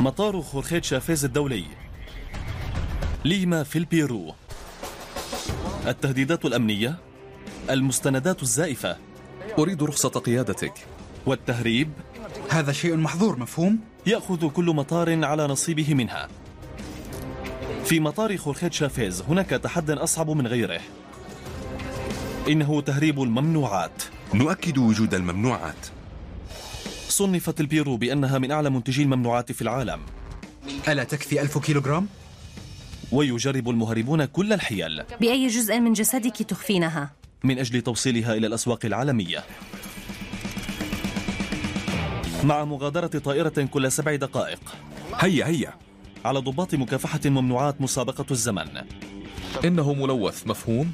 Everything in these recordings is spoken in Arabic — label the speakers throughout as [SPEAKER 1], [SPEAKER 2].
[SPEAKER 1] مطار خورخيت شافيز الدولي. ليما في البيرو. التهديدات الأمنية المستندات الزائفة.
[SPEAKER 2] أريد رخصة قيادتك.
[SPEAKER 1] والتهريب.
[SPEAKER 3] هذا شيء محظور مفهوم؟
[SPEAKER 1] يأخذ كل مطار على نصيبه منها. في مطار خورخيت شافيز هناك تحد أصعب من غيره. إنه تهريب الممنوعات.
[SPEAKER 4] نؤكد وجود الممنوعات.
[SPEAKER 1] صنفت البيرو بأنها من أعلى منتجي الممنوعات في العالم.
[SPEAKER 3] ألا تكفي ألف كيلوغرام؟
[SPEAKER 1] ويجرب المهربون كل الحيل.
[SPEAKER 5] بأي جزء من جسدك تخفينها؟
[SPEAKER 1] من أجل توصيلها إلى الأسواق العالمية. مع مغادرة طائرة كل سبع دقائق.
[SPEAKER 4] هيا هيا.
[SPEAKER 1] على ضباط مكافحة الممنوعات مسابقة الزمن.
[SPEAKER 2] إنه ملوث مفهوم؟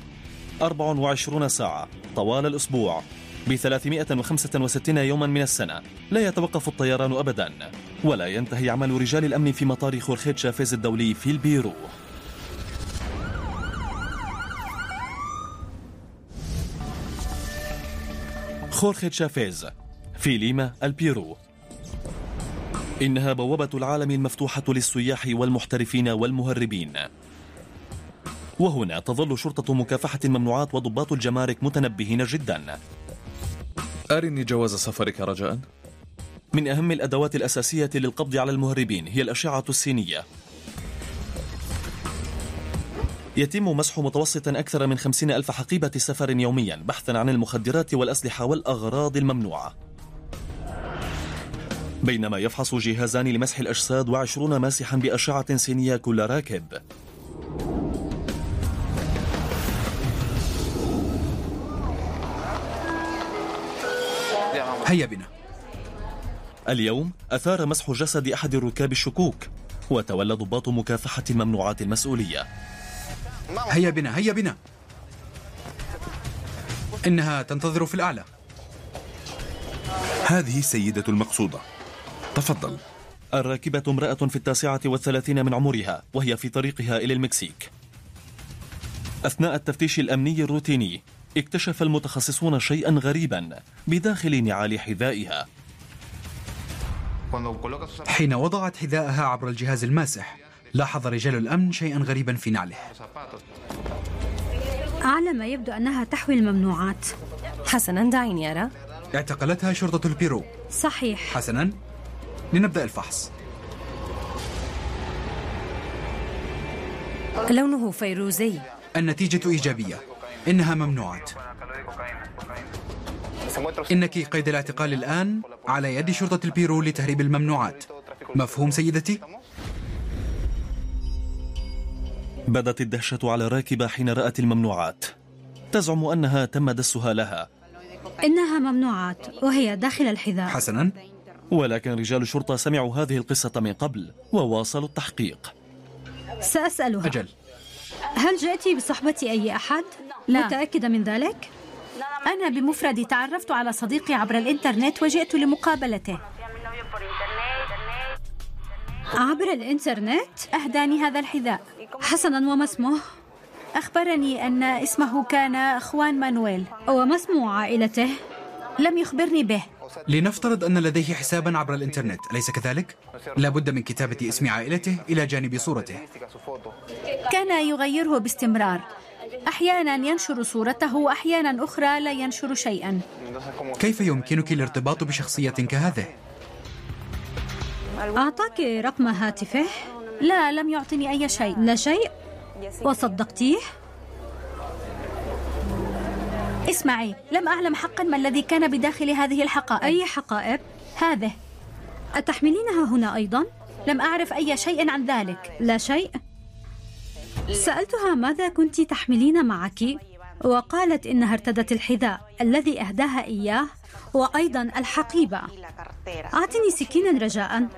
[SPEAKER 1] 24 ساعة طوال الأسبوع. ب 365 يوما من السنة. لا يتوقف الطيران أبدا ولا ينتهي عمل رجال الأمن في مطار خورخي تشافيز الدولي في البيرو. خورخي تشافيز في ليما البيرو. إنها بوابة العالم المفتوحة للسياح والمحترفين والمهربين. وهنا تظل شرطة مكافحة الممنوعات وضباط الجمارك متنبهين جدا.
[SPEAKER 2] أرني جواز سفرك رجاء؟
[SPEAKER 1] من أهم الأدوات الأساسية للقبض على المهربين هي الأشعة السينية. يتم مسح متوسطا أكثر من خمسين ألف حقيبة سفر يوميا بحثا عن المخدرات والأسلحة والأغراض الممنوعة. بينما يفحص جهازان لمسح الأجساد وعشرون ماسحا بأشعة سينية كل راكب.
[SPEAKER 3] هيا بنا.
[SPEAKER 1] اليوم أثار مسح جسد أحد الركاب الشكوك وتولى ضباط مكافحة الممنوعات المسؤولية.
[SPEAKER 3] هيا بنا هيا بنا. إنها تنتظر في الأعلى.
[SPEAKER 4] هذه السيدة المقصودة. تفضل.
[SPEAKER 1] الراكبة امرأة في التاسعة والثلاثين من عمرها وهي في طريقها إلى المكسيك. أثناء التفتيش الأمني الروتيني اكتشف المتخصصون شيئا غريبا بداخل نعال حذائها.
[SPEAKER 3] حين وضعت حذاءها عبر الجهاز الماسح لاحظ رجال الأمن شيئا غريبا في نعله.
[SPEAKER 6] على ما يبدو أنها تحوي الممنوعات.
[SPEAKER 5] حسنا دعيني أرى.
[SPEAKER 3] اعتقلتها شرطة البيرو.
[SPEAKER 6] صحيح.
[SPEAKER 3] حسنا لنبدأ الفحص.
[SPEAKER 5] لونه فيروزي.
[SPEAKER 3] النتيجة إيجابية. إنها ممنوعات. إنك قيد الاعتقال الآن على يد شرطة البيرو لتهريب الممنوعات. مفهوم سيدتي؟
[SPEAKER 1] بدت الدهشة على الراكبة حين رأت الممنوعات. تزعم أنها تم دسها لها.
[SPEAKER 6] إنها ممنوعات وهي داخل الحذاء.
[SPEAKER 3] حسنا؟
[SPEAKER 1] ولكن رجال الشرطة سمعوا هذه القصة من قبل وواصلوا التحقيق.
[SPEAKER 6] سأسألها.
[SPEAKER 3] أجل.
[SPEAKER 6] هل جئت بصحبة أي أحد؟
[SPEAKER 7] لا.
[SPEAKER 6] متأكدة من ذلك؟
[SPEAKER 7] أنا بمفردي تعرفت على صديقي عبر الإنترنت وجئت لمقابلته
[SPEAKER 6] عبر الإنترنت؟
[SPEAKER 7] أهداني هذا الحذاء
[SPEAKER 6] حسنا وما اسمه؟
[SPEAKER 7] أخبرني أن اسمه كان خوان مانويل
[SPEAKER 6] وما اسم عائلته؟
[SPEAKER 7] لم يخبرني به
[SPEAKER 3] لنفترض أن لديه حسابا عبر الإنترنت أليس كذلك؟ لابد من كتابة اسم عائلته إلى جانب صورته
[SPEAKER 7] كان يغيره باستمرار أحيانا ينشر صورته وأحيانا أخرى لا ينشر شيئا
[SPEAKER 3] كيف يمكنك الارتباط بشخصية كهذه؟
[SPEAKER 6] أعطاك رقم هاتفه؟
[SPEAKER 7] لا لم يعطني أي شيء
[SPEAKER 6] لا شيء؟ وصدقتيه؟
[SPEAKER 7] اسمعي لم أعلم حقا ما الذي كان بداخل هذه الحقائب
[SPEAKER 6] أي حقائب؟
[SPEAKER 7] هذه
[SPEAKER 6] أتحملينها هنا أيضا؟
[SPEAKER 7] لم أعرف أي شيء عن ذلك
[SPEAKER 6] لا شيء؟ سألتها ماذا كنت تحملين معك؟ وقالت إنها ارتدت الحذاء الذي أهداها إياه وأيضا الحقيبة. أعطني سكينا رجاء.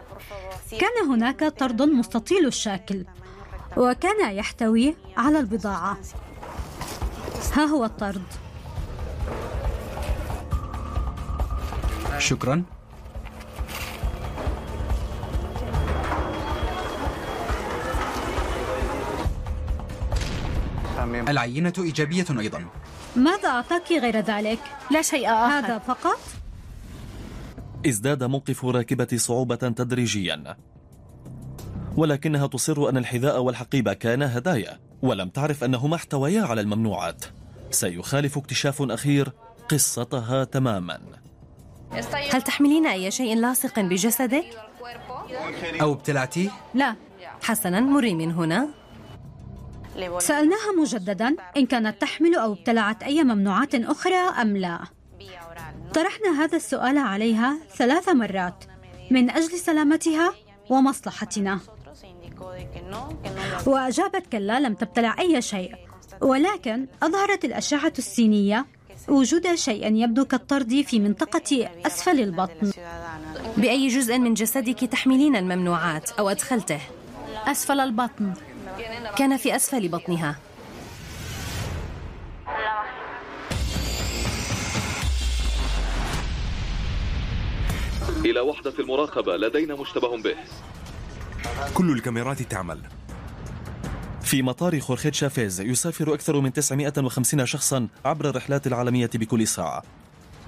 [SPEAKER 6] كان هناك طرد مستطيل الشكل وكان يحتوي على البضاعة. ها هو الطرد.
[SPEAKER 3] شكرا. العينة إيجابية أيضا
[SPEAKER 6] ماذا أعطاك غير ذلك؟
[SPEAKER 7] لا شيء آخر
[SPEAKER 6] هذا فقط؟
[SPEAKER 1] ازداد موقف راكبة صعوبة تدريجيا ولكنها تصر أن الحذاء والحقيبة كانا هدايا ولم تعرف أنهما احتويا على الممنوعات سيخالف اكتشاف أخير قصتها تماما
[SPEAKER 5] هل تحملين أي شيء لاصق بجسدك؟
[SPEAKER 3] أو ابتلعتيه؟
[SPEAKER 7] لا
[SPEAKER 5] حسنا مري من هنا
[SPEAKER 6] سألناها مجددا إن كانت تحمل أو ابتلعت أي ممنوعات أخرى أم لا. طرحنا هذا السؤال عليها ثلاث مرات من أجل سلامتها ومصلحتنا. وأجابت كلا لم تبتلع أي شيء ولكن أظهرت الأشعة السينية وجود شيء يبدو كالطرد في منطقة أسفل البطن.
[SPEAKER 5] بأي جزء من جسدك تحملين الممنوعات أو أدخلته؟
[SPEAKER 7] أسفل البطن.
[SPEAKER 5] كان في أسفل بطنها.
[SPEAKER 2] إلى وحدة المراقبة لدينا مشتبه به.
[SPEAKER 4] كل الكاميرات تعمل.
[SPEAKER 1] في مطار خورخيت شافيز يسافر أكثر من 950 شخصا عبر الرحلات العالمية بكل ساعة.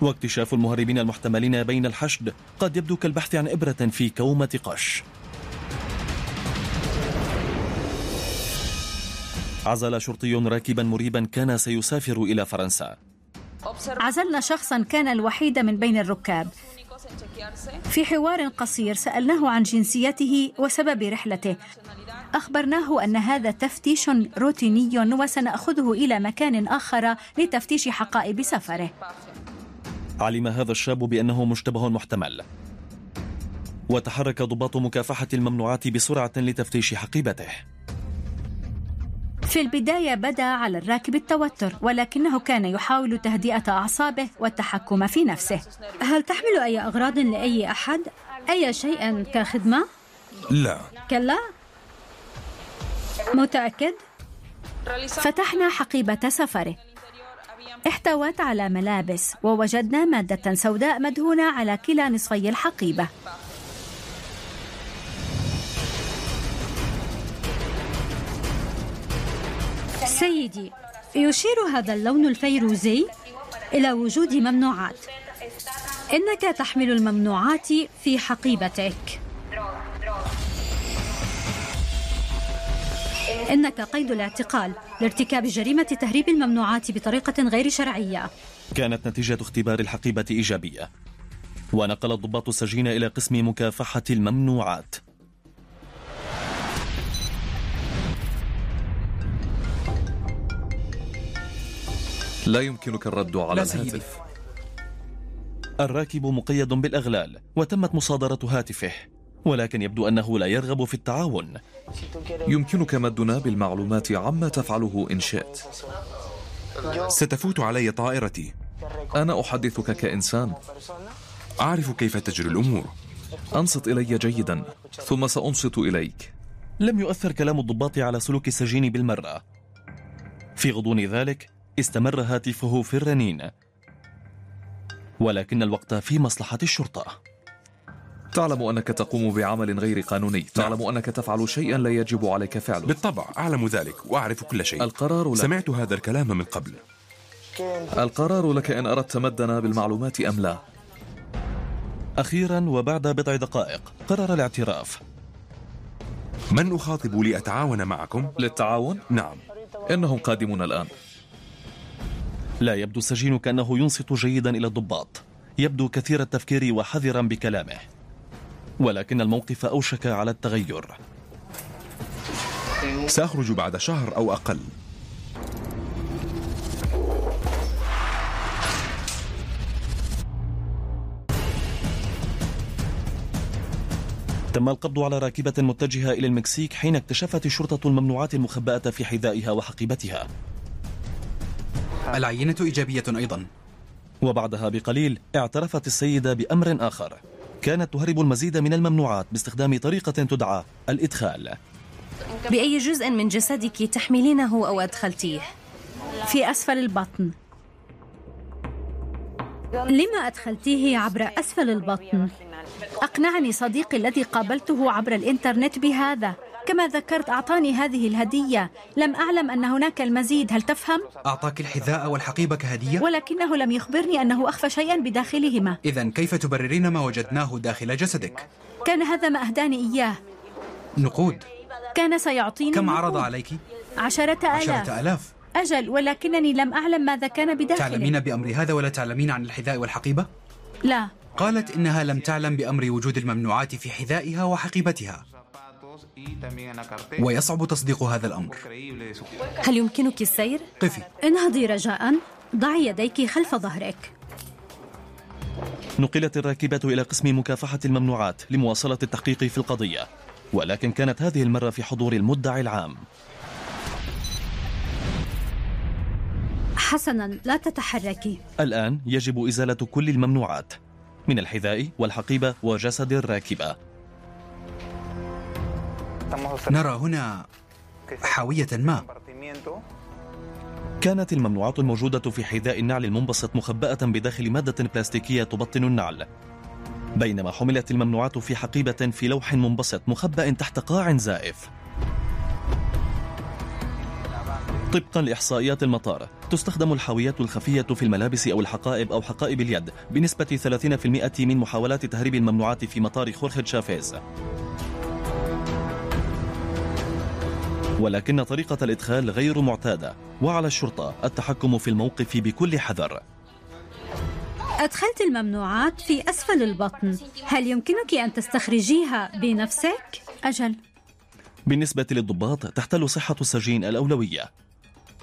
[SPEAKER 1] واكتشاف المهربين المحتملين بين الحشد قد يبدو كالبحث عن إبرة في كومة قش. عزل شرطي راكبا مريبا كان سيسافر إلى فرنسا.
[SPEAKER 7] عزلنا شخصا كان الوحيد من بين الركاب. في حوار قصير سألناه عن جنسيته وسبب رحلته. أخبرناه أن هذا تفتيش روتيني وسنأخذه إلى مكان آخر لتفتيش حقائب سفره.
[SPEAKER 1] علم هذا الشاب بأنه مشتبه محتمل. وتحرك ضباط مكافحة الممنوعات بسرعة لتفتيش حقيبته.
[SPEAKER 7] في البداية بدا على الراكب التوتر ولكنه كان يحاول تهدئة أعصابه والتحكم في نفسه
[SPEAKER 6] هل تحمل أي أغراض لأي أحد؟ أي شيء كخدمة؟
[SPEAKER 4] لا
[SPEAKER 6] كلا متأكد؟
[SPEAKER 7] فتحنا حقيبة سفره احتوت على ملابس ووجدنا مادة سوداء مدهونة على كلا نصفي الحقيبة
[SPEAKER 6] سيدي. يشير هذا اللون الفيروزي إلى وجود ممنوعات. إنك تحمل الممنوعات في حقيبتك. إنك قيد الاعتقال لارتكاب جريمة تهريب الممنوعات بطريقة غير شرعية.
[SPEAKER 1] كانت نتيجة اختبار الحقيبة إيجابية. ونقل الضباط السجين إلى قسم مكافحة الممنوعات.
[SPEAKER 2] لا يمكنك الرد على. الهاتف.
[SPEAKER 1] الراكب مقيد بالأغلال وتمت مصادرة هاتفه ولكن يبدو أنه لا يرغب في التعاون.
[SPEAKER 2] يمكنك مدنا بالمعلومات عما تفعله إن شئت.
[SPEAKER 4] ستفوت علي طائرتي.
[SPEAKER 2] أنا أحدثك كإنسان.
[SPEAKER 4] أعرف كيف تجري الأمور.
[SPEAKER 2] أنصت إلي جيدا ثم سأنصت إليك.
[SPEAKER 1] لم يؤثر كلام الضباط على سلوك السجين بالمرة في غضون ذلك استمر هاتفه في الرنين. ولكن الوقت في مصلحة الشرطة.
[SPEAKER 2] تعلم أنك تقوم بعمل غير قانوني. تعلم أنك تفعل شيئا لا يجب عليك فعله.
[SPEAKER 4] بالطبع أعلم ذلك وأعرف كل شيء.
[SPEAKER 2] القرار لك.
[SPEAKER 4] سمعت هذا الكلام من قبل.
[SPEAKER 2] القرار لك إن أردت مدنا بالمعلومات أم لا.
[SPEAKER 1] أخيرا وبعد بضع دقائق قرر الاعتراف.
[SPEAKER 4] من أخاطب لأتعاون معكم؟
[SPEAKER 2] للتعاون؟
[SPEAKER 4] نعم.
[SPEAKER 2] إنهم قادمون الآن.
[SPEAKER 1] لا يبدو السجين كأنه ينصت جيدا إلى الضباط. يبدو كثير التفكير وحذرا بكلامه. ولكن الموقف أوشك على التغير.
[SPEAKER 4] سأخرج بعد شهر أو أقل.
[SPEAKER 1] تم القبض على راكبة متجهة إلى المكسيك حين اكتشفت الشرطة الممنوعات المخبأة في حذائها وحقيبتها.
[SPEAKER 3] العينة إيجابية أيضا.
[SPEAKER 1] وبعدها بقليل اعترفت السيدة بأمر آخر. كانت تهرب المزيد من الممنوعات باستخدام طريقة تدعى الإدخال.
[SPEAKER 5] بأي جزء من جسدك تحملينه أو أدخلتيه؟
[SPEAKER 7] في أسفل البطن.
[SPEAKER 6] لما أدخلتيه عبر أسفل البطن؟
[SPEAKER 7] أقنعني صديقي الذي قابلته عبر الإنترنت بهذا. كما ذكرت أعطاني هذه الهدية لم أعلم أن هناك المزيد هل تفهم؟
[SPEAKER 3] أعطاك الحذاء والحقيبة كهدية؟
[SPEAKER 7] ولكنه لم يخبرني أنه أخفى شيئا بداخلهما
[SPEAKER 3] إذا كيف تبررين ما وجدناه داخل جسدك؟
[SPEAKER 7] كان هذا ما أهداني إياه
[SPEAKER 3] نقود
[SPEAKER 7] كان سيعطيني
[SPEAKER 3] كم عرض
[SPEAKER 7] نقود.
[SPEAKER 3] عليك؟
[SPEAKER 7] عشرة آلاف
[SPEAKER 3] عشرة آلاف
[SPEAKER 7] أجل ولكنني لم أعلم ماذا كان بداخله
[SPEAKER 3] تعلمين بأمر هذا ولا تعلمين عن الحذاء والحقيبة؟
[SPEAKER 7] لا
[SPEAKER 3] قالت إنها لم تعلم بأمر وجود الممنوعات في حذائها وحقيبتها ويصعب تصديق هذا الأمر.
[SPEAKER 5] هل يمكنك السير؟
[SPEAKER 3] قفي.
[SPEAKER 6] انهضي رجاء. ضعي يديك خلف ظهرك.
[SPEAKER 1] نقلت الراكبة إلى قسم مكافحة الممنوعات لمواصلة التحقيق في القضية ولكن كانت هذه المرة في حضور المدعي العام.
[SPEAKER 6] حسنا لا تتحركي
[SPEAKER 1] الآن يجب إزالة كل الممنوعات من الحذاء والحقيبة وجسد الراكبة.
[SPEAKER 3] نرى هنا حاوية ما.
[SPEAKER 1] كانت الممنوعات الموجودة في حذاء النعل المنبسط مخبأة بداخل مادة بلاستيكية تبطن النعل. بينما حملت الممنوعات في حقيبة في لوح منبسط مخبأ تحت قاع زائف. طبقا لإحصائيات المطار تستخدم الحاويات الخفية في الملابس أو الحقائب أو حقائب اليد بنسبة 30% من محاولات تهريب الممنوعات في مطار خورخي شافيز. ولكن طريقة الإدخال غير معتادة وعلى الشرطة التحكم في الموقف بكل حذر.
[SPEAKER 6] أدخلت الممنوعات في أسفل البطن. هل يمكنك أن تستخرجيها بنفسك؟
[SPEAKER 7] أجل.
[SPEAKER 1] بالنسبة للضباط تحتل صحة السجين الأولوية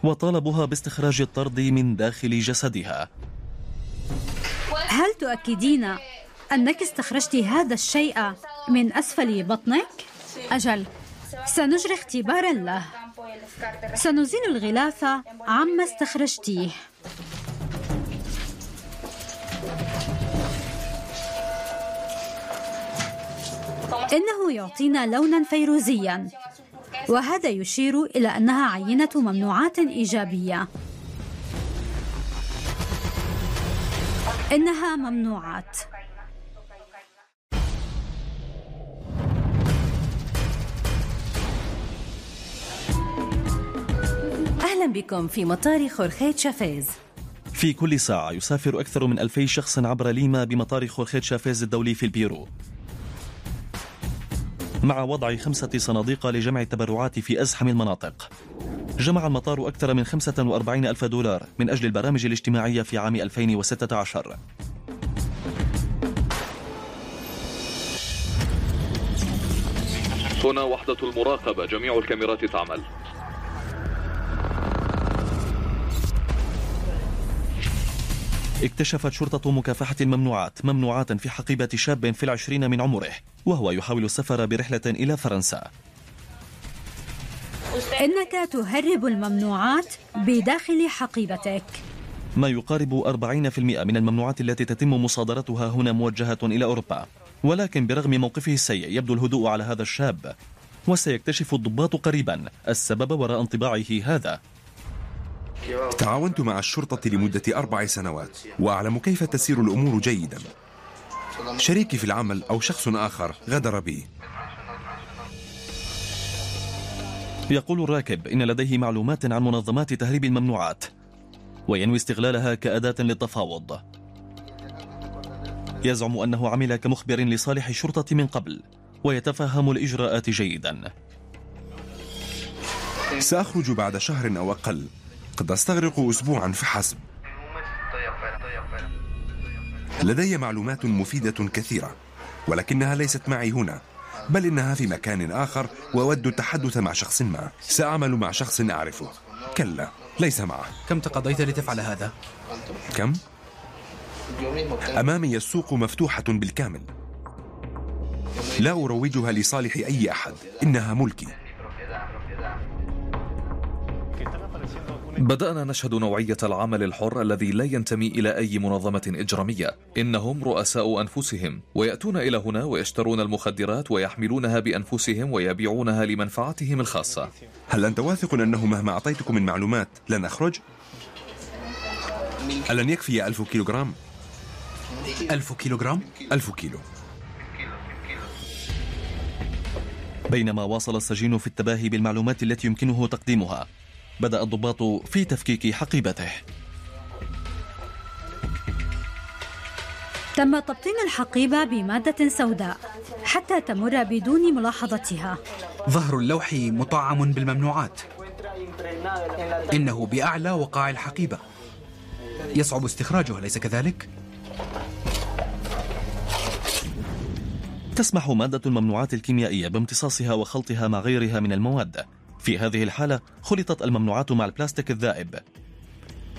[SPEAKER 1] وطالبها باستخراج الطرد من داخل جسدها.
[SPEAKER 6] هل تؤكدين أنك استخرجت هذا الشيء من أسفل بطنك؟
[SPEAKER 7] أجل.
[SPEAKER 6] سنجري اختبارا له سنزيل الغلاف عما استخرجتيه. إنه يعطينا لونا فيروزيا. وهذا يشير إلى أنها عينة ممنوعات إيجابية. إنها ممنوعات.
[SPEAKER 5] أهلا بكم في مطار خورخيت شافيز.
[SPEAKER 1] في كل ساعة يسافر أكثر من ألفي شخص عبر ليما بمطار خورخيت شافيز الدولي في البيرو. مع وضع خمسة صناديق لجمع التبرعات في أزحم المناطق. جمع المطار أكثر من 45 ألف دولار من أجل البرامج الاجتماعية في عام 2016
[SPEAKER 2] هنا وحدة المراقبة جميع الكاميرات تعمل.
[SPEAKER 1] اكتشفت شرطة مكافحة الممنوعات ممنوعات في حقيبة شاب في العشرين من عمره وهو يحاول السفر برحلة إلى فرنسا.
[SPEAKER 6] إنك تهرب الممنوعات بداخل حقيبتك.
[SPEAKER 1] ما يقارب 40% من الممنوعات التي تتم مصادرتها هنا موجهة إلى أوروبا. ولكن برغم موقفه السيء يبدو الهدوء على هذا الشاب. وسيكتشف الضباط قريبا السبب وراء انطباعه هذا.
[SPEAKER 4] تعاونت مع الشرطة لمدة أربع سنوات وأعلم كيف تسير الأمور جيدا. شريكي في العمل أو شخص آخر غدر بي.
[SPEAKER 1] يقول الراكب إن لديه معلومات عن منظمات تهريب الممنوعات وينوي استغلالها كأداة للتفاوض. يزعم أنه عمل كمخبر لصالح الشرطة من قبل ويتفهم الإجراءات جيدا.
[SPEAKER 4] سأخرج بعد شهر أو أقل. قد أستغرق أسبوعا فحسب لدي معلومات مفيدة كثيرة ولكنها ليست معي هنا بل إنها في مكان آخر وأود التحدث مع شخص ما. سأعمل مع شخص أعرفه. كلا ليس معه.
[SPEAKER 3] كم تقضيت لتفعل هذا؟
[SPEAKER 4] كم؟ أمامي السوق مفتوحة بالكامل. لا أروجها لصالح أي أحد. إنها ملكي.
[SPEAKER 2] بدأنا نشهد نوعية العمل الحر الذي لا ينتمي إلى أي منظمة إجرامية إنهم رؤساء أنفسهم ويأتون إلى هنا ويشترون المخدرات ويحملونها بأنفسهم ويبيعونها لمنفعتهم الخاصة
[SPEAKER 4] هل أنت واثق أنه مهما أعطيتكم من معلومات لن أخرج؟ ألن يكفي ألف كيلوغرام؟
[SPEAKER 3] ألف كيلوغرام؟
[SPEAKER 4] ألف كيلو
[SPEAKER 1] بينما واصل السجين في التباهي بالمعلومات التي يمكنه تقديمها بدأ الضباط في تفكيك حقيبته.
[SPEAKER 6] تم تبطين الحقيبة بمادة سوداء حتى تمر بدون ملاحظتها.
[SPEAKER 3] ظهر اللوح مطعم بالممنوعات. إنه بأعلى وقاع الحقيبة. يصعب استخراجه أليس كذلك؟
[SPEAKER 1] تسمح مادة الممنوعات الكيميائية بامتصاصها وخلطها مع غيرها من المواد. في هذه الحالة خلطت الممنوعات مع البلاستيك الذائب.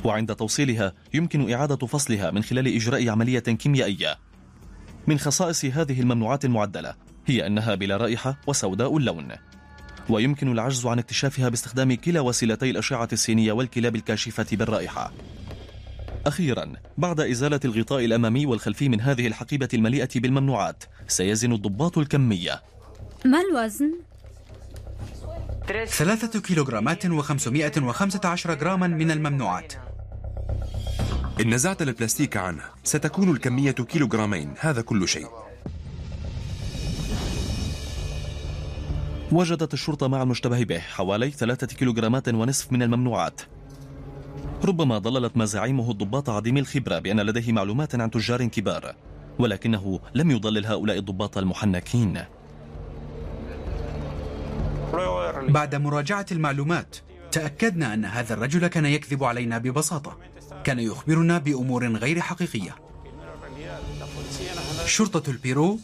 [SPEAKER 1] وعند توصيلها يمكن إعادة فصلها من خلال إجراء عملية كيميائية. من خصائص هذه الممنوعات المعدلة هي أنها بلا رائحة وسوداء اللون. ويمكن العجز عن اكتشافها باستخدام كلا وسيلتي الأشعة السينية والكلاب الكاشفة بالرائحة. أخيرا بعد إزالة الغطاء الأمامي والخلفي من هذه الحقيبة المليئة بالممنوعات سيزن الضباط الكمية.
[SPEAKER 6] ما الوزن؟
[SPEAKER 3] ثلاثة كيلوغرامات وخمسمائة وخمسة عشر جراما من الممنوعات.
[SPEAKER 4] إن نزعت البلاستيك عنه ستكون الكمية كيلوغرامين هذا كل شيء.
[SPEAKER 1] وجدت الشرطة مع المشتبه به حوالي ثلاثة كيلوغرامات ونصف من الممنوعات. ربما ضللت مزاعيمه الضباط عديمي الخبرة بأن لديه معلومات عن تجار كبار ولكنه لم يضلل هؤلاء الضباط المحنكين.
[SPEAKER 3] بعد مراجعة المعلومات تأكدنا أن هذا الرجل كان يكذب علينا ببساطة. كان يخبرنا بأمور غير حقيقية. شرطة البيرو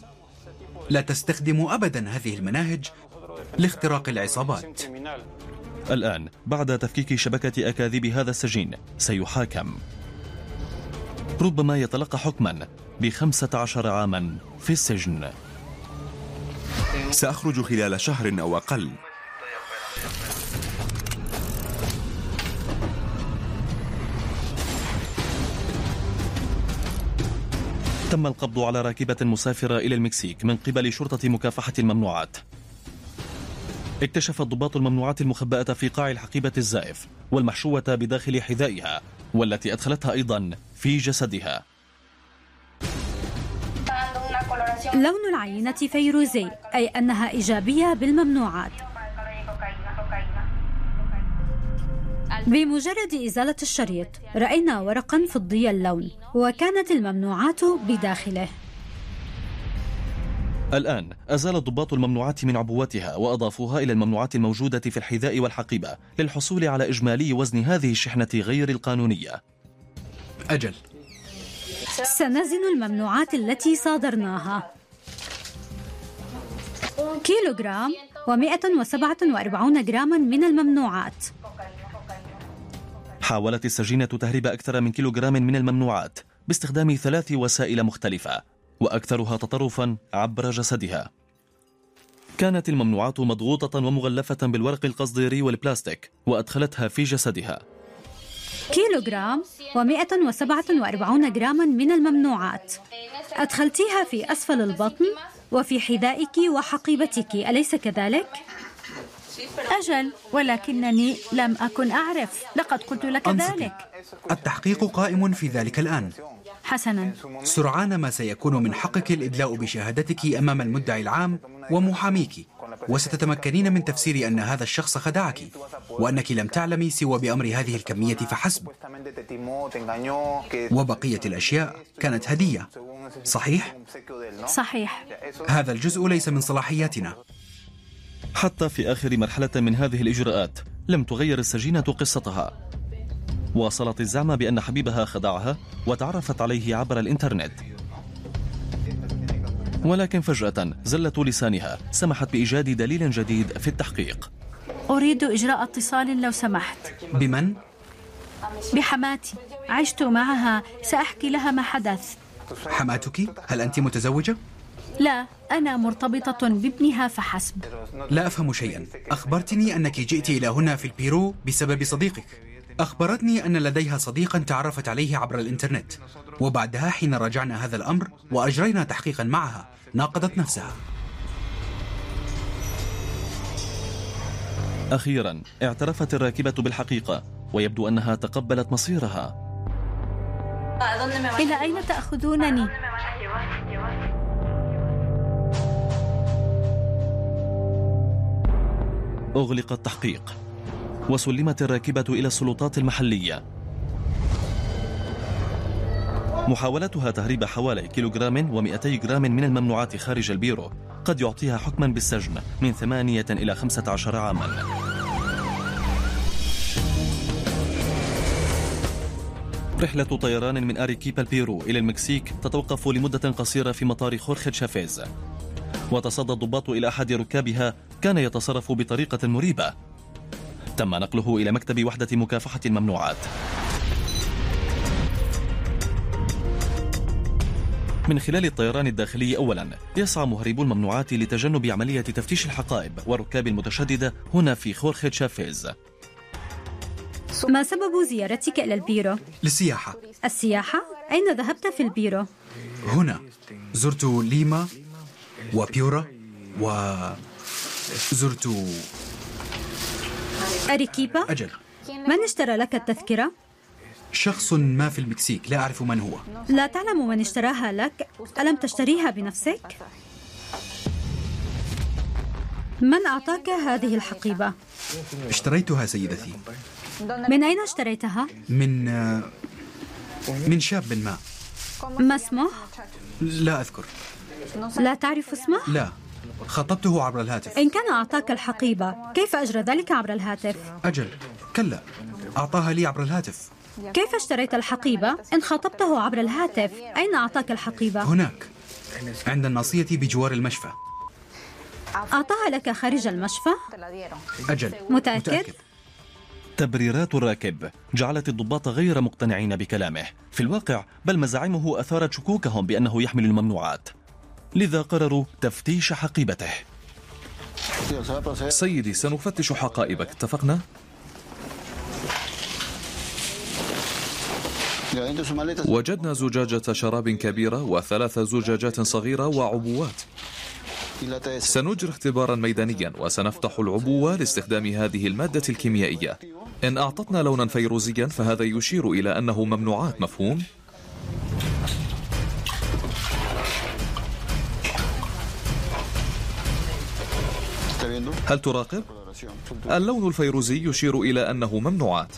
[SPEAKER 3] لا تستخدم أبدا هذه المناهج لاختراق العصابات.
[SPEAKER 1] الآن بعد تفكيك شبكة أكاذيب هذا السجين سيحاكم. ربما يتلقى حكما بخمسة عشر عاما في السجن.
[SPEAKER 4] سأخرج خلال شهر أو أقل.
[SPEAKER 1] تم القبض على راكبة مسافرة إلى المكسيك من قبل شرطة مكافحة الممنوعات. اكتشف الضباط الممنوعات المخبأة في قاع الحقيبة الزائف والمحشوة بداخل حذائها والتي أدخلتها أيضا في جسدها.
[SPEAKER 6] لون العينة فيروزي أي أنها إيجابية بالممنوعات. بمجرد إزالة الشريط رأينا ورقا فضي اللون وكانت الممنوعات بداخله.
[SPEAKER 1] الآن أزال الضباط الممنوعات من عبوتها وأضافوها إلى الممنوعات الموجودة في الحذاء والحقيبة للحصول على إجمالي وزن هذه الشحنة غير القانونية.
[SPEAKER 3] أجل.
[SPEAKER 6] سنزن الممنوعات التي صادرناها. كيلوغرام و147 جراما من الممنوعات.
[SPEAKER 1] حاولت السجينة تهريب أكثر من كيلوغرام من الممنوعات باستخدام ثلاث وسائل مختلفة وأكثرها تطرفا عبر جسدها. كانت الممنوعات مضغوطة ومغلفة بالورق القصديري والبلاستيك وأدخلتها في جسدها.
[SPEAKER 6] كيلوغرام و147 جراما من الممنوعات. أدخلتيها في أسفل البطن وفي حذائك وحقيبتك أليس كذلك؟
[SPEAKER 7] أجل ولكنني لم أكن أعرف لقد قلت لك. ذلك
[SPEAKER 3] التحقيق قائم في ذلك الآن
[SPEAKER 7] حسنا.
[SPEAKER 3] سرعان ما سيكون من حقك الإدلاء بشهادتك أمام المدعي العام ومحاميك. وستتمكنين من تفسير أن هذا الشخص خدعك وأنك لم تعلمي سوى بأمر هذه الكمية فحسب. وبقية الأشياء كانت هدية. صحيح؟
[SPEAKER 7] صحيح.
[SPEAKER 3] هذا الجزء ليس من صلاحياتنا.
[SPEAKER 1] حتى في آخر مرحلة من هذه الإجراءات لم تغير السجينة قصتها. واصلت الزعم بأن حبيبها خدعها وتعرفت عليه عبر الإنترنت. ولكن فجأة زلة لسانها سمحت بإيجاد دليل جديد في التحقيق.
[SPEAKER 7] أريد إجراء اتصال لو سمحت.
[SPEAKER 3] بمن؟
[SPEAKER 7] بحماتي. عشت معها سأحكي لها ما حدث.
[SPEAKER 3] حماتك؟ هل أنت متزوجة؟
[SPEAKER 7] لا أنا مرتبطة بابنها فحسب.
[SPEAKER 3] لا أفهم شيئا. أخبرتني أنك جئت إلى هنا في البيرو بسبب صديقك. أخبرتني أن لديها صديقا تعرفت عليه عبر الإنترنت. وبعدها حين راجعنا هذا الأمر وأجرينا تحقيقا معها ناقضت نفسها.
[SPEAKER 1] أخيرا اعترفت الراكبة بالحقيقة ويبدو أنها تقبلت مصيرها.
[SPEAKER 7] إلى أين تأخذونني؟
[SPEAKER 1] أغلق التحقيق. وسلمت الراكبة إلى السلطات المحلية. محاولتها تهريب حوالي كيلوغرام و200 جرام من الممنوعات خارج البيرو. قد يعطيها حكما بالسجن من ثمانية إلى خمسة عشر عاما. رحلة طيران من أريكيبا البيرو إلى المكسيك تتوقف لمدة قصيرة في مطار خورخي تشافيز وتصدى الضباط إلى أحد ركابها كان يتصرف بطريقة مريبة. تم نقله إلى مكتب وحدة مكافحة الممنوعات من خلال الطيران الداخلي أولا يسعى مهربو الممنوعات لتجنب عملية تفتيش الحقائب والركاب المتشددة هنا في خورخي شافيز
[SPEAKER 6] ما سبب زيارتك إلى البيرو؟
[SPEAKER 3] للسياحة
[SPEAKER 6] السياحة؟ أين ذهبت في البيرو؟
[SPEAKER 3] هنا زرت ليما وبيورا وزرت
[SPEAKER 6] أريكيبا؟
[SPEAKER 3] أجل
[SPEAKER 6] من اشترى لك التذكرة؟
[SPEAKER 3] شخص ما في المكسيك لا أعرف من هو
[SPEAKER 6] لا تعلم من اشتراها لك؟ ألم تشتريها بنفسك؟ من أعطاك هذه الحقيبة؟
[SPEAKER 3] اشتريتها سيدتي
[SPEAKER 6] من أين اشتريتها؟
[SPEAKER 3] من من شاب ما
[SPEAKER 6] ما اسمه؟
[SPEAKER 3] لا أذكر
[SPEAKER 6] لا تعرف اسمه؟
[SPEAKER 3] لا خطبته عبر الهاتف.
[SPEAKER 6] إن كان أعطاك الحقيبة كيف أجرى ذلك عبر الهاتف؟
[SPEAKER 3] أجل. كلا. أعطاها لي عبر الهاتف.
[SPEAKER 6] كيف اشتريت الحقيبة؟ إن خطبته عبر الهاتف. أين أعطاك الحقيبة؟
[SPEAKER 3] هناك. عند الناصية بجوار المشفى.
[SPEAKER 6] أعطاها لك خارج المشفى؟
[SPEAKER 3] أجل.
[SPEAKER 6] متأكد؟
[SPEAKER 3] متأكد.
[SPEAKER 1] تبريرات الراكب جعلت الضباط غير مقتنعين بكلامه. في الواقع بل مزاعمه أثارت شكوكهم بأنه يحمل الممنوعات. لذا قرروا تفتيش حقيبته
[SPEAKER 2] سيدي سنفتش حقائبك اتفقنا؟ وجدنا زجاجة شراب كبيرة وثلاث زجاجات صغيرة وعبوات سنجري اختبارا ميدانيا وسنفتح العبوة لاستخدام هذه المادة الكيميائية إن أعطتنا لونا فيروزيا فهذا يشير إلى أنه ممنوعات مفهوم؟ هل تراقب؟ اللون الفيروزي يشير إلى أنه ممنوعات.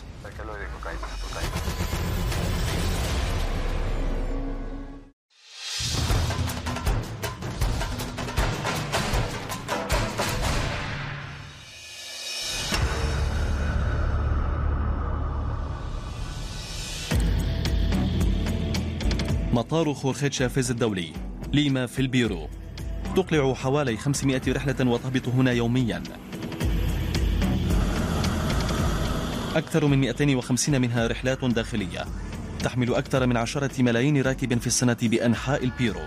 [SPEAKER 1] مطار خورخي تشافيز الدولي. ليما في البيرو. تقلع حوالي 500 رحلة وتهبط هنا يوميا. أكثر من 250 منها رحلات داخلية. تحمل أكثر من عشرة ملايين راكب في السنة بأنحاء البيرو.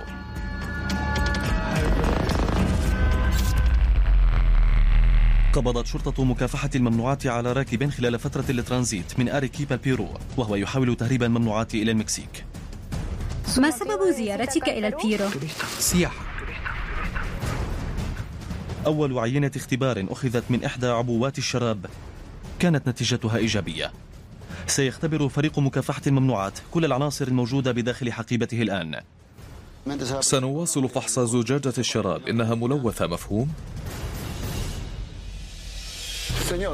[SPEAKER 1] قبضت شرطة مكافحة الممنوعات على راكب خلال فترة الترانزيت من أريكيبا البيرو وهو يحاول تهريب الممنوعات إلى المكسيك.
[SPEAKER 6] ما سبب زيارتك إلى البيرو؟
[SPEAKER 3] سياحة.
[SPEAKER 1] أول عينة اختبار أخذت من إحدى عبوات الشراب. كانت نتيجتها إيجابية. سيختبر فريق مكافحة الممنوعات كل العناصر الموجودة بداخل حقيبته الآن.
[SPEAKER 2] سنواصل فحص زجاجة الشراب. إنها ملوثة مفهوم؟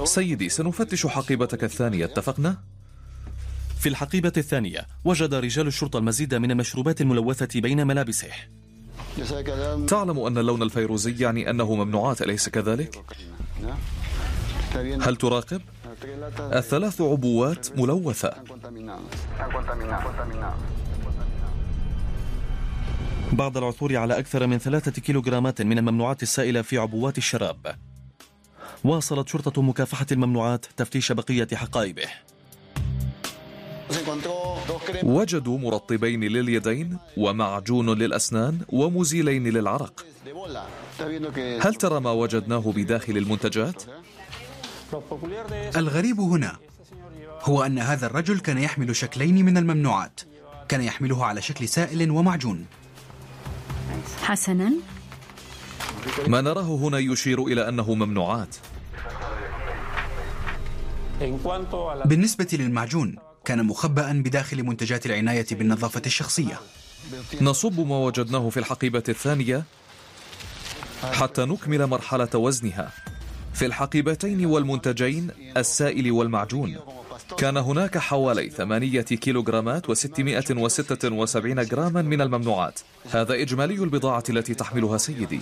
[SPEAKER 2] سيدي سنفتش حقيبتك الثانية. اتفقنا؟
[SPEAKER 1] في الحقيبة الثانية وجد رجال الشرطة المزيد من المشروبات الملوثة بين ملابسه.
[SPEAKER 2] تعلم أن اللون الفيروزي يعني أنه ممنوعات أليس كذلك؟ هل تراقب؟ الثلاث عبوات ملوثة.
[SPEAKER 1] بعد العثور على أكثر من ثلاثة كيلوغرامات من الممنوعات السائلة في عبوات الشراب. واصلت شرطة مكافحة الممنوعات تفتيش بقية حقائبه.
[SPEAKER 2] وجدوا مرطبين لليدين ومعجون للأسنان ومزيلين للعرق. هل ترى ما وجدناه بداخل المنتجات؟
[SPEAKER 3] الغريب هنا هو أن هذا الرجل كان يحمل شكلين من الممنوعات. كان يحملها على شكل سائل ومعجون.
[SPEAKER 7] حسنا.
[SPEAKER 2] ما نراه هنا يشير إلى أنه ممنوعات.
[SPEAKER 3] بالنسبة للمعجون كان مخبأ بداخل منتجات العناية بالنظافة الشخصية.
[SPEAKER 2] نصب ما وجدناه في الحقيبة الثانية حتى نكمل مرحلة وزنها. في الحقيبتين والمنتجين السائل والمعجون. كان هناك حوالي ثمانية كيلوغرامات وستمائة وستة وسبعين جراما من الممنوعات. هذا إجمالي البضاعة التي تحملها سيدي.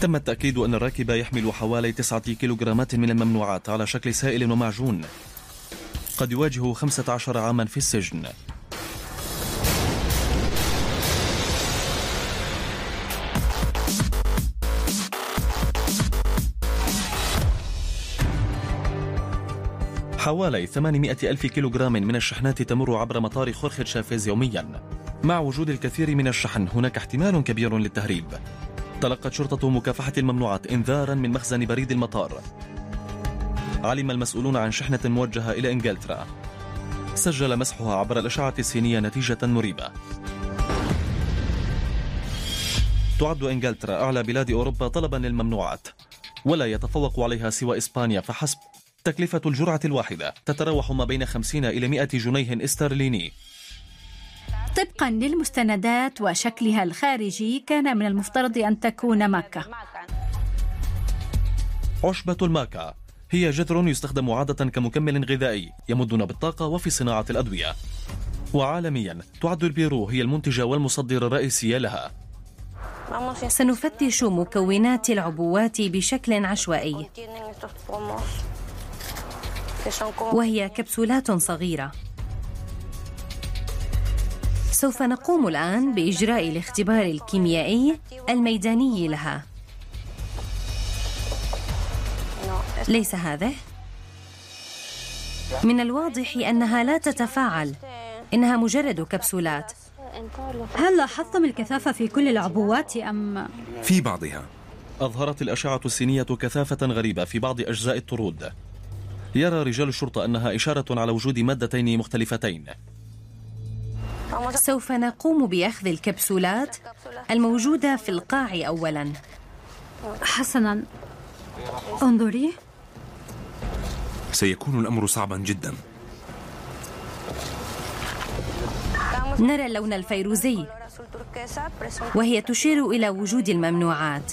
[SPEAKER 1] تم التأكيد أن الراكب يحمل حوالي تسعة كيلوغرامات من الممنوعات على شكل سائل ومعجون. قد يواجه 15 عاما في السجن. حوالي 800 ألف كيلوغرام من الشحنات تمر عبر مطار خورخيت شافيز يوميا. مع وجود الكثير من الشحن هناك احتمال كبير للتهريب. تلقت شرطة مكافحة الممنوعات إنذارا من مخزن بريد المطار. علم المسؤولون عن شحنة موجهة إلى إنجلترا. سجل مسحها عبر الأشعة السينية نتيجة مريبة. تعد إنجلترا أعلى بلاد أوروبا طلبا للممنوعات. ولا يتفوق عليها سوى إسبانيا فحسب تكلفة الجرعة الواحدة تتراوح ما بين 50 إلى 100 جنيه استرليني.
[SPEAKER 7] طبقا للمستندات وشكلها الخارجي كان من المفترض أن تكون ماكا
[SPEAKER 1] عشبة الماكا هي جذر يستخدم عادة كمكمل غذائي يمدنا بالطاقة وفي صناعة الأدوية. وعالميا تعد البيرو هي المنتجة والمصدر الرئيسي لها.
[SPEAKER 5] سنفتش مكونات العبوات بشكل عشوائي. وهي كبسولات صغيرة. سوف نقوم الآن بإجراء الاختبار الكيميائي الميداني لها. ليس هذا؟ من الواضح أنها لا تتفاعل. إنها مجرد كبسولات.
[SPEAKER 6] هل لاحظتم الكثافة في كل العبوات أم؟
[SPEAKER 4] في بعضها.
[SPEAKER 1] أظهرت الأشعة السينية كثافة غريبة في بعض أجزاء الطرود. يرى رجال الشرطة أنها إشارة على وجود مادتين مختلفتين.
[SPEAKER 5] سوف نقوم بأخذ الكبسولات الموجودة في القاع أولا.
[SPEAKER 6] حسنا. انظري.
[SPEAKER 4] سيكون الأمر صعبا جدا.
[SPEAKER 5] نرى اللون الفيروزي وهي تشير إلى وجود الممنوعات.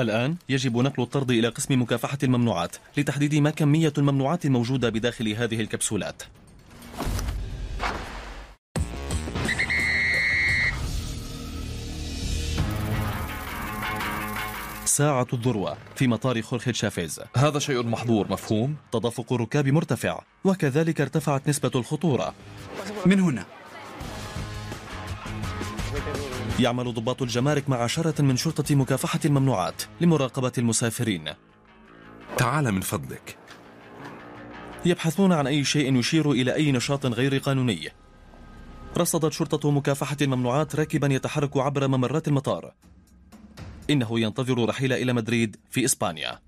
[SPEAKER 1] الآن يجب نقل الطرد إلى قسم مكافحة الممنوعات لتحديد ما كمية الممنوعات الموجودة بداخل هذه الكبسولات. ساعة الذروة في مطار خورخي شافيز.
[SPEAKER 2] هذا شيء محظور مفهوم؟
[SPEAKER 1] تدفق الركاب مرتفع وكذلك ارتفعت نسبة الخطورة.
[SPEAKER 3] من هنا.
[SPEAKER 1] يعمل ضباط الجمارك مع عشرة من شرطة مكافحة الممنوعات لمراقبة المسافرين.
[SPEAKER 4] تعال من فضلك.
[SPEAKER 1] يبحثون عن أي شيء يشير إلى أي نشاط غير قانوني. رصدت شرطة مكافحة الممنوعات راكبا يتحرك عبر ممرات المطار. إنه ينتظر رحيل إلى مدريد في إسبانيا.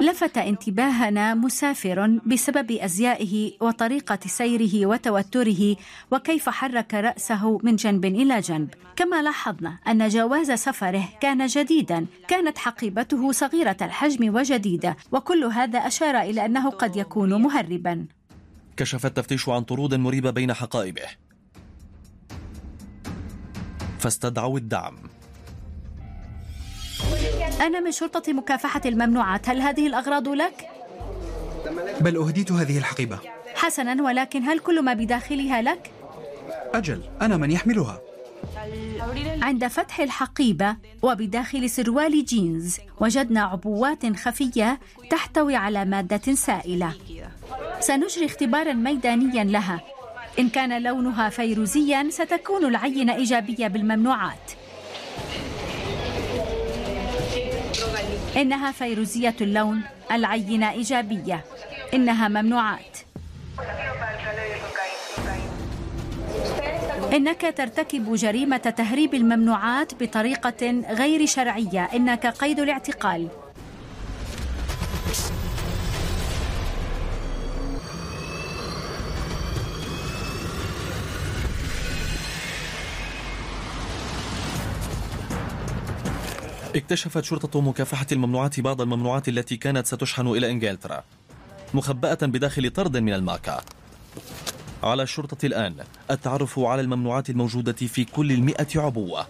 [SPEAKER 7] لفت انتباهنا مسافر بسبب أزيائه وطريقة سيره وتوتره وكيف حرك رأسه من جنب إلى جنب. كما لاحظنا أن جواز سفره كان جديدا كانت حقيبته صغيرة الحجم وجديدة وكل هذا أشار إلى أنه قد يكون مهربا.
[SPEAKER 1] كشف التفتيش عن طرود مريبة بين حقائبه. فاستدعوا الدعم.
[SPEAKER 7] أنا من شرطة مكافحة الممنوعات. هل هذه الأغراض لك؟
[SPEAKER 3] بل أهديت هذه الحقيبة.
[SPEAKER 7] حسنا ولكن هل كل ما بداخلها لك؟
[SPEAKER 3] أجل أنا من يحملها.
[SPEAKER 7] عند فتح الحقيبة وبداخل سروال جينز وجدنا عبوات خفية تحتوي على مادة سائلة. سنجري اختبارا ميدانيا لها. إن كان لونها فيروزيا ستكون العينة إيجابية بالممنوعات. إنها فيروزية اللون العينة إيجابية. إنها ممنوعات. إنك ترتكب جريمة تهريب الممنوعات بطريقة غير شرعية. إنك قيد الاعتقال.
[SPEAKER 1] اكتشفت شرطة مكافحة الممنوعات بعض الممنوعات التي كانت ستشحن إلى إنجلترا مخبأة بداخل طرد من الماكا على الشرطة الآن التعرف على الممنوعات الموجودة في كل المئة عبوة.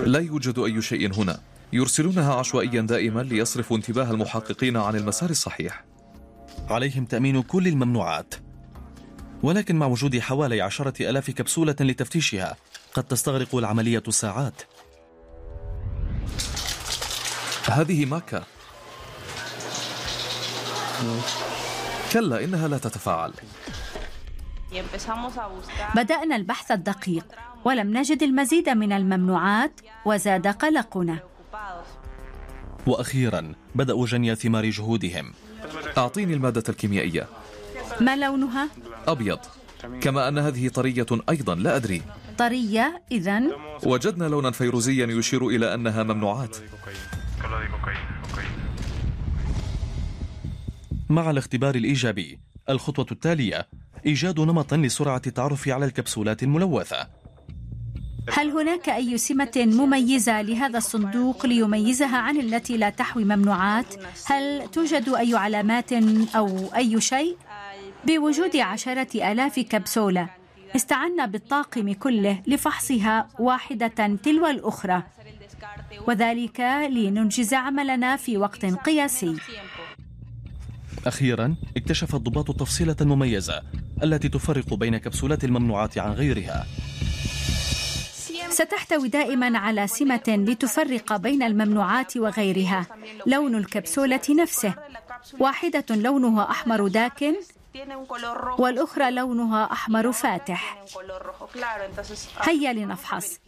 [SPEAKER 2] لا يوجد أي شيء هنا. يرسلونها عشوائيا دائما ليصرفوا انتباه المحققين عن المسار الصحيح.
[SPEAKER 1] عليهم تأمين كل الممنوعات. ولكن مع وجود حوالي عشرة ألاف كبسولة لتفتيشها قد تستغرق العملية ساعات.
[SPEAKER 2] هذه ماكا. كلا إنها لا تتفاعل.
[SPEAKER 7] بدأنا البحث الدقيق ولم نجد المزيد من الممنوعات وزاد قلقنا.
[SPEAKER 1] وأخيرا بدأوا جني ثمار جهودهم.
[SPEAKER 2] أعطيني المادة الكيميائية.
[SPEAKER 7] ما لونها؟
[SPEAKER 2] أبيض. كما أن هذه طرية أيضا لا أدري.
[SPEAKER 7] طرية إذن
[SPEAKER 2] وجدنا لونا فيروزيا يشير إلى أنها ممنوعات
[SPEAKER 1] مع الاختبار الإيجابي الخطوة التالية إيجاد نمط لسرعة التعرف على الكبسولات الملوثة
[SPEAKER 7] هل هناك أي سمة مميزة لهذا الصندوق ليميزها عن التي لا تحوي ممنوعات؟ هل توجد أي علامات أو أي شيء؟ بوجود عشرة آلاف كبسولة استعنا بالطاقم كله لفحصها واحدة تلو الأخرى. وذلك لننجز عملنا في وقت قياسي.
[SPEAKER 1] أخيرا اكتشف الضباط التفصيلة المميزة التي تفرق بين كبسولات الممنوعات عن غيرها.
[SPEAKER 7] ستحتوي دائما على سمة لتفرق بين الممنوعات وغيرها لون الكبسولة نفسه. واحدة لونها أحمر داكن والأخرى لونها أحمر فاتح. هيا لنفحص.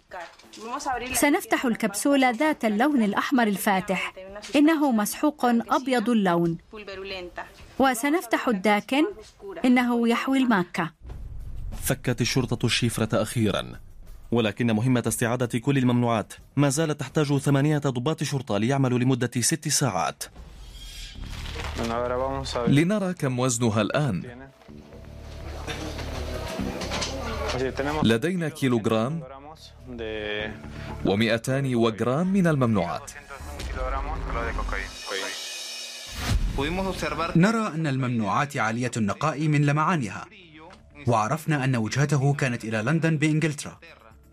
[SPEAKER 7] سنفتح الكبسولة ذات اللون الأحمر الفاتح. إنه مسحوق أبيض اللون. وسنفتح الداكن. إنه يحوي الماكة.
[SPEAKER 1] فكت الشرطة الشفرة أخيرا. ولكن مهمة استعادة كل الممنوعات. ما زالت تحتاج ثمانية ضباط شرطة ليعملوا لمدة ست ساعات.
[SPEAKER 2] لنرى كم وزنها الآن. لدينا كيلوغرام ومئتان وجرام من الممنوعات.
[SPEAKER 3] نرى أن الممنوعات عالية النقاء من لمعانها وعرفنا أن وجهته كانت إلى لندن بإنجلترا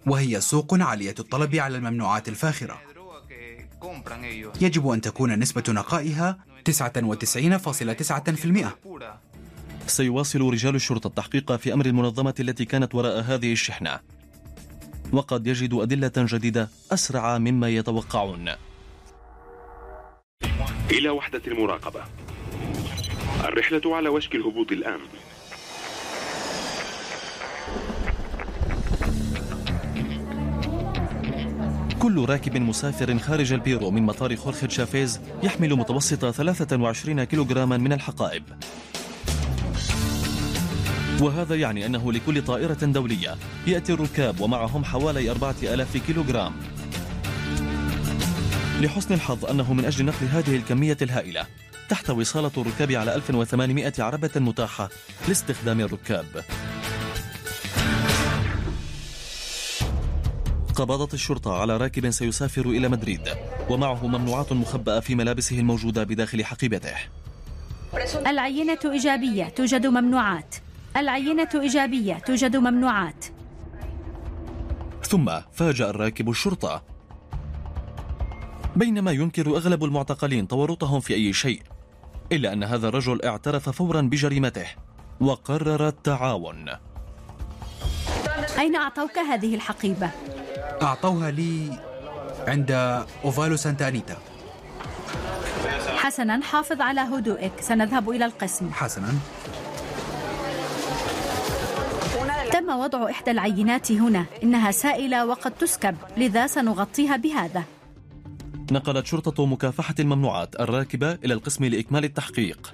[SPEAKER 3] وهي سوق عالية الطلب على الممنوعات الفاخرة. يجب أن تكون نسبة نقائها 99.9%
[SPEAKER 1] سيواصل رجال الشرطة التحقيق في أمر المنظمة التي كانت وراء هذه الشحنة. وقد يجدوا أدلة جديدة أسرع مما يتوقعون.
[SPEAKER 8] إلى وحدة المراقبة. الرحلة على وشك الهبوط الآن.
[SPEAKER 1] كل راكب مسافر خارج البيرو من مطار خورخي شافيز يحمل متوسط 23 كيلوغراما من الحقائب. وهذا يعني أنه لكل طائرة دولية يأتي الركاب ومعهم حوالي 4000 كيلوغرام. لحسن الحظ أنه من أجل نقل هذه الكمية الهائلة تحتوي صالة الركاب على 1800 عربة متاحة لاستخدام الركاب. قبضت الشرطة على راكب سيسافر إلى مدريد ومعه ممنوعات مخبأة في ملابسه الموجودة بداخل حقيبته.
[SPEAKER 7] العينة إيجابية توجد ممنوعات. العينة إيجابية توجد ممنوعات.
[SPEAKER 1] ثم فاجأ الراكب الشرطة. بينما ينكر أغلب المعتقلين تورطهم في أي شيء إلا أن هذا الرجل اعترف فورا بجريمته وقرر التعاون.
[SPEAKER 7] أين أعطوك هذه الحقيبة؟
[SPEAKER 3] أعطوها لي عند أوفالو سانتا أنيتا.
[SPEAKER 7] حسنا حافظ على هدوئك. سنذهب إلى القسم.
[SPEAKER 3] حسنا.
[SPEAKER 7] تم وضع إحدى العينات هنا. إنها سائلة وقد تسكب. لذا سنغطيها بهذا.
[SPEAKER 1] نقلت شرطة مكافحة الممنوعات الراكبة إلى القسم لإكمال التحقيق.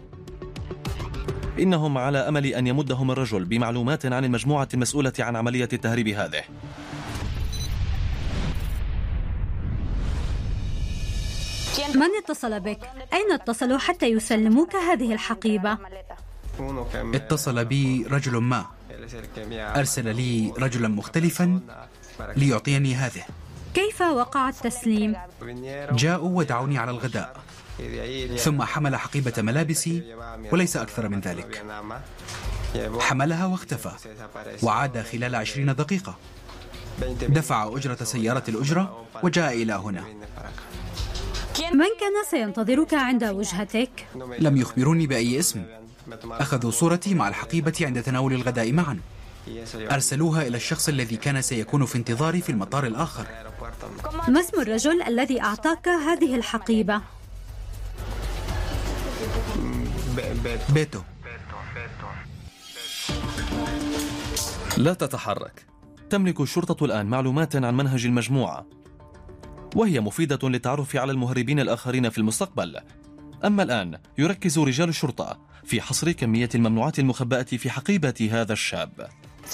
[SPEAKER 1] إنهم على أمل أن يمدهم الرجل بمعلومات عن المجموعة المسؤولة عن عملية التهريب هذه.
[SPEAKER 6] من اتصل بك؟ أين اتصلوا حتى يسلموك هذه الحقيبة؟
[SPEAKER 3] اتصل بي رجل ما أرسل لي رجلا مختلفا ليعطيني هذه
[SPEAKER 6] كيف وقع التسليم؟
[SPEAKER 3] جاءوا ودعوني على الغداء ثم حمل حقيبة ملابسي وليس أكثر من ذلك حملها واختفى وعاد خلال عشرين دقيقة دفع أجرة سيارة الأجرة وجاء إلى هنا
[SPEAKER 6] من كان سينتظرك عند وجهتك؟
[SPEAKER 3] لم يخبروني بأي اسم. أخذوا صورتي مع الحقيبة عند تناول الغداء معا. أرسلوها إلى الشخص الذي كان سيكون في انتظاري في المطار الآخر.
[SPEAKER 6] ما اسم الرجل الذي أعطاك هذه الحقيبة؟
[SPEAKER 3] بيتو.
[SPEAKER 2] لا تتحرك.
[SPEAKER 1] تملك الشرطة الآن معلومات عن منهج المجموعة. وهي مفيدة للتعرف على المهربين الآخرين في المستقبل. أما الآن يركز رجال الشرطة في حصر كمية الممنوعات المخبأة في حقيبة هذا الشاب.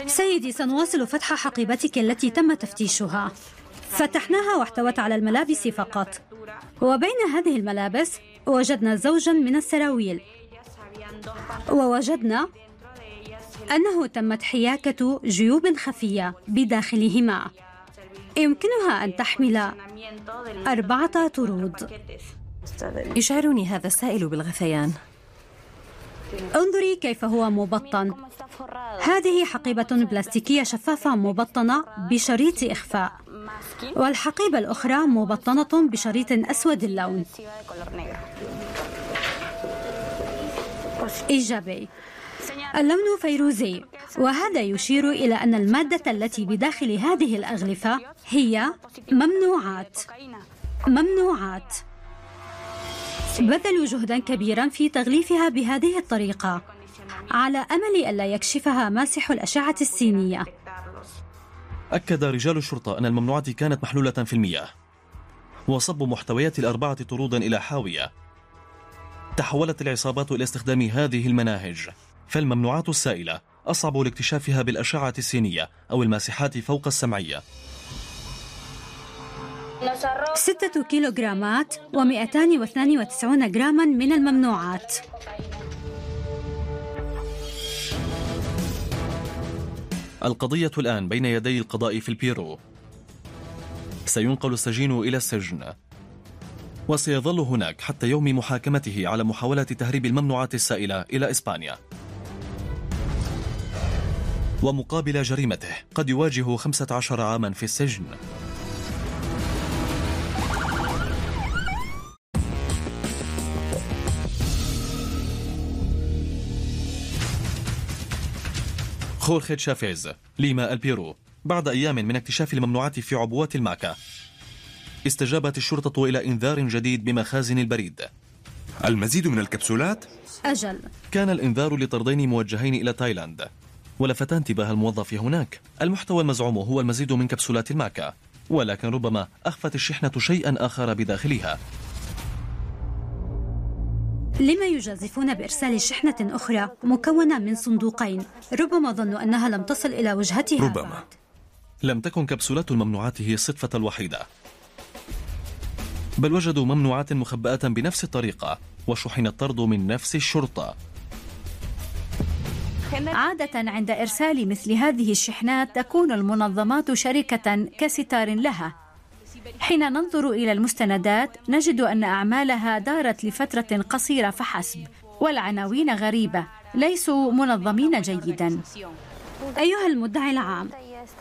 [SPEAKER 6] سيدي سنواصل فتح حقيبتك التي تم تفتيشها. فتحناها واحتوت على الملابس فقط. وبين هذه الملابس وجدنا زوجا من السراويل. ووجدنا أنه تمت حياكة جيوب خفية بداخلهما. يمكنها أن تحمل أربعة طرود.
[SPEAKER 5] يشعرني هذا السائل بالغثيان.
[SPEAKER 6] انظري كيف هو مبطن. هذه حقيبة بلاستيكية شفافة مبطنة بشريط إخفاء. والحقيبة الأخرى مبطنة بشريط أسود اللون. إيجابي. اللون فيروزي وهذا يشير إلى أن المادة التي بداخل هذه الأغلفة هي ممنوعات. ممنوعات. بذلوا جهدا كبيرا في تغليفها بهذه الطريقة على أمل ألا يكشفها ماسح الأشعة السينية.
[SPEAKER 1] أكد رجال الشرطة أن الممنوعات كانت محلولة في المياه وصبوا محتويات الأربعة طرودا إلى حاوية. تحولت العصابات إلى استخدام هذه المناهج فالممنوعات السائلة أصعب لاكتشافها بالأشعة السينية أو الماسحات فوق السمعية.
[SPEAKER 6] ستة كيلوغرامات و292 جراما من الممنوعات.
[SPEAKER 1] القضية الآن بين يدي القضاء في البيرو. سينقل السجين إلى السجن. وسيظل هناك حتى يوم محاكمته على محاولة تهريب الممنوعات السائلة إلى إسبانيا. ومقابل جريمته قد يواجه 15 عاما في السجن. خورخي تشافيز ليما البيرو بعد أيام من اكتشاف الممنوعات في عبوات الماكا استجابت الشرطة إلى إنذار جديد بمخازن البريد.
[SPEAKER 4] المزيد من الكبسولات؟
[SPEAKER 6] أجل.
[SPEAKER 1] كان الإنذار لطردين موجهين إلى تايلاند ولفت انتباه الموظف هناك. المحتوى المزعوم هو المزيد من كبسولات الماكا ولكن ربما أخفت الشحنة شيئا آخر بداخلها.
[SPEAKER 6] لما يجازفون بإرسال شحنة أخرى مكونة من صندوقين ربما ظنوا أنها لم تصل إلى وجهتها
[SPEAKER 4] ربما.
[SPEAKER 6] بعد.
[SPEAKER 1] لم تكن كبسولات الممنوعات هي الصدفة الوحيدة بل وجدوا ممنوعات مخبأة بنفس الطريقة وشحن الطرد من نفس الشرطة
[SPEAKER 7] عادة عند إرسال مثل هذه الشحنات تكون المنظمات شركة كستار لها حين ننظر إلى المستندات نجد أن أعمالها دارت لفترة قصيرة فحسب والعناوين غريبة ليسوا منظمين جيدا.
[SPEAKER 6] أيها المدعي العام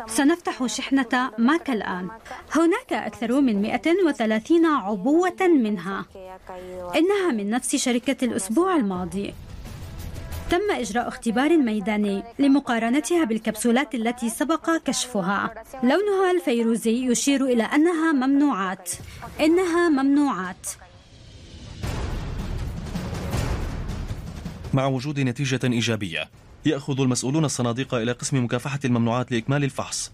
[SPEAKER 6] سنفتح شحنة ماك الآن. هناك أكثر من 130 عبوة منها. إنها من نفس شركة الأسبوع الماضي. تم إجراء اختبار ميداني لمقارنتها بالكبسولات التي سبق كشفها. لونها الفيروزي يشير إلى أنها ممنوعات. إنها ممنوعات.
[SPEAKER 1] مع وجود نتيجة إيجابية يأخذ المسؤولون الصناديق إلى قسم مكافحة الممنوعات لإكمال الفحص.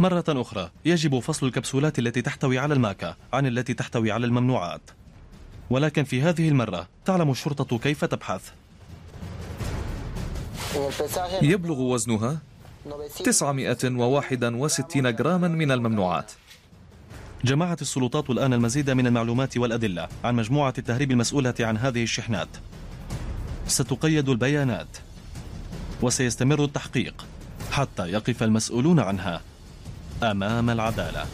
[SPEAKER 1] مرة أخرى يجب فصل الكبسولات التي تحتوي على الماكا عن التي تحتوي على الممنوعات. ولكن في هذه المرة تعلم الشرطة كيف تبحث.
[SPEAKER 2] يبلغ وزنها 961 جراما من الممنوعات.
[SPEAKER 1] جمعت السلطات الآن المزيد من المعلومات والأدلة عن مجموعة التهريب المسؤولة عن هذه الشحنات. ستقيد البيانات. وسيستمر التحقيق حتى يقف المسؤولون عنها أمام العدالة.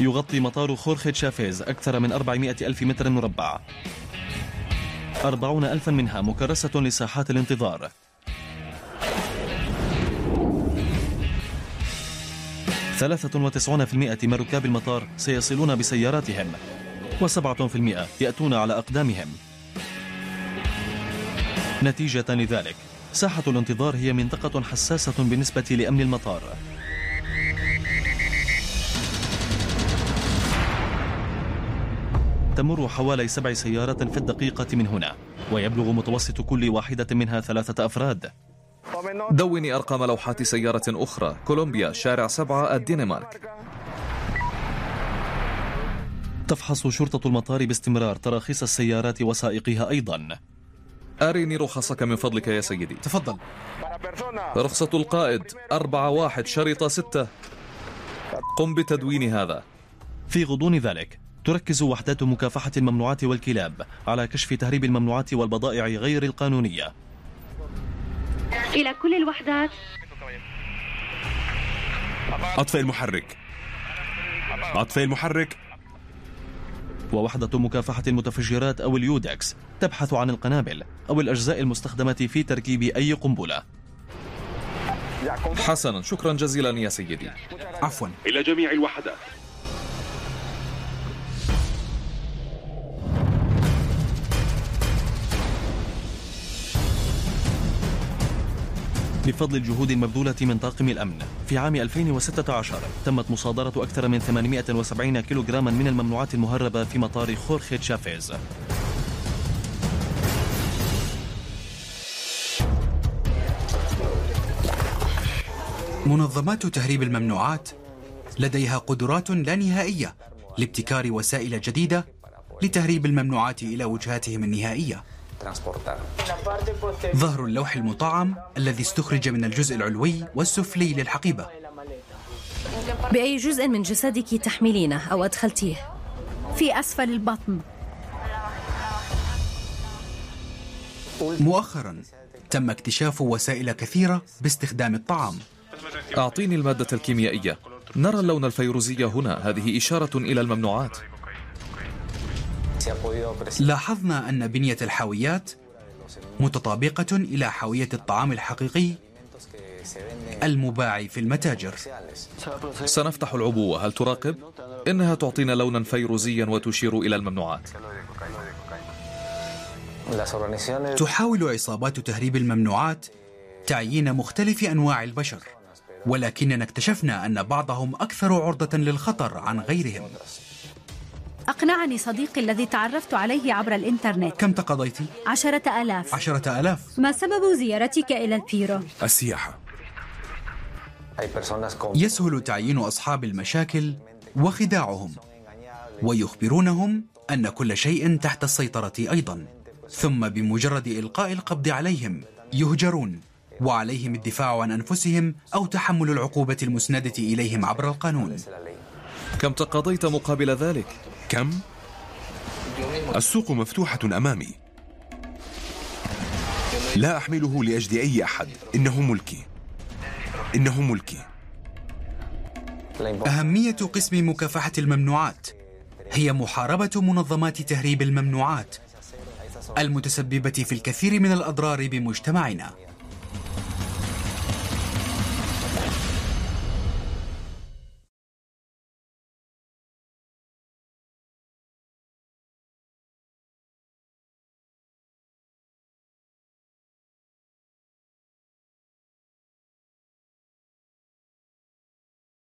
[SPEAKER 1] يغطي مطار خورخي تشافيز أكثر من 400 ألف متر مربع. أربعون ألفا منها مكرسة لساحات الانتظار. ثلاثة وتسعون في المئة من ركاب المطار سيصلون بسياراتهم وسبعة في المئة يأتون على أقدامهم. نتيجة لذلك ساحة الانتظار هي منطقة حساسة بالنسبة لأمن المطار. تمر حوالي سبع سيارات في الدقيقة من هنا ويبلغ متوسط كل واحدة منها ثلاثة أفراد.
[SPEAKER 2] دوني أرقام لوحات سيارة أخرى كولومبيا شارع سبعة الدنمارك.
[SPEAKER 1] تفحص شرطة المطار باستمرار تراخيص السيارات وسائقها أيضا.
[SPEAKER 2] أرني رخصك من فضلك يا سيدي.
[SPEAKER 3] تفضل.
[SPEAKER 2] رخصة القائد أربعة واحد شريطة ستة. قم بتدوين هذا.
[SPEAKER 1] في غضون ذلك تركز وحدات مكافحة الممنوعات والكلاب على كشف تهريب الممنوعات والبضائع غير القانونية.
[SPEAKER 5] إلى كل الوحدات.
[SPEAKER 4] أطفئ المحرك. أطفئ المحرك.
[SPEAKER 1] ووحدة مكافحة المتفجرات أو اليودكس تبحث عن القنابل أو الأجزاء المستخدمة في تركيب أي قنبلة.
[SPEAKER 2] حسنا. شكرا جزيلا يا سيدي.
[SPEAKER 3] عفوا.
[SPEAKER 8] إلى جميع الوحدات.
[SPEAKER 1] بفضل الجهود المبذولة من طاقم الأمن. في عام 2016 تمت مصادرة أكثر من 870 كيلوغراما من الممنوعات المهربة في مطار خورخي تشافيز.
[SPEAKER 3] منظمات تهريب الممنوعات لديها قدرات لا نهائية لابتكار وسائل جديدة لتهريب الممنوعات إلى وجهاتهم النهائية. ظهر اللوح المطعم الذي استخرج من الجزء العلوي والسفلي للحقيبة.
[SPEAKER 5] بأي جزء من جسدك تحملينه أو أدخلتيه؟
[SPEAKER 7] في أسفل البطن.
[SPEAKER 3] مؤخرا تم اكتشاف وسائل كثيرة باستخدام الطعام.
[SPEAKER 2] أعطيني المادة الكيميائية. نرى اللون الفيروزي هنا. هذه إشارة إلى الممنوعات.
[SPEAKER 3] لاحظنا أن بنية الحاويات متطابقة إلى حاوية الطعام الحقيقي المباع في المتاجر.
[SPEAKER 2] سنفتح العبوة. هل تراقب؟ إنها تعطينا لونا فيروزيا وتشير إلى الممنوعات.
[SPEAKER 3] تحاول عصابات تهريب الممنوعات تعيين مختلف أنواع البشر ولكننا اكتشفنا أن بعضهم أكثر عرضة للخطر عن غيرهم.
[SPEAKER 7] أقنعني صديقي الذي تعرفت عليه عبر الإنترنت
[SPEAKER 3] كم تقضيت؟
[SPEAKER 7] عشرة ألاف
[SPEAKER 3] عشرة آلاف
[SPEAKER 6] ما سبب زيارتك إلى البيرو؟
[SPEAKER 4] السياحة
[SPEAKER 3] يسهل تعيين أصحاب المشاكل وخداعهم ويخبرونهم أن كل شيء تحت السيطرة أيضا ثم بمجرد إلقاء القبض عليهم يهجرون وعليهم الدفاع عن أنفسهم أو تحمل العقوبة المسندة إليهم عبر القانون
[SPEAKER 2] كم تقاضيت مقابل ذلك؟
[SPEAKER 4] كم؟ السوق مفتوحة أمامي. لا أحمله لأجل أي أحد. إنه ملكي. إنه ملكي.
[SPEAKER 3] أهمية قسم مكافحة الممنوعات. هي محاربة منظمات تهريب الممنوعات المتسببة في الكثير من الأضرار بمجتمعنا.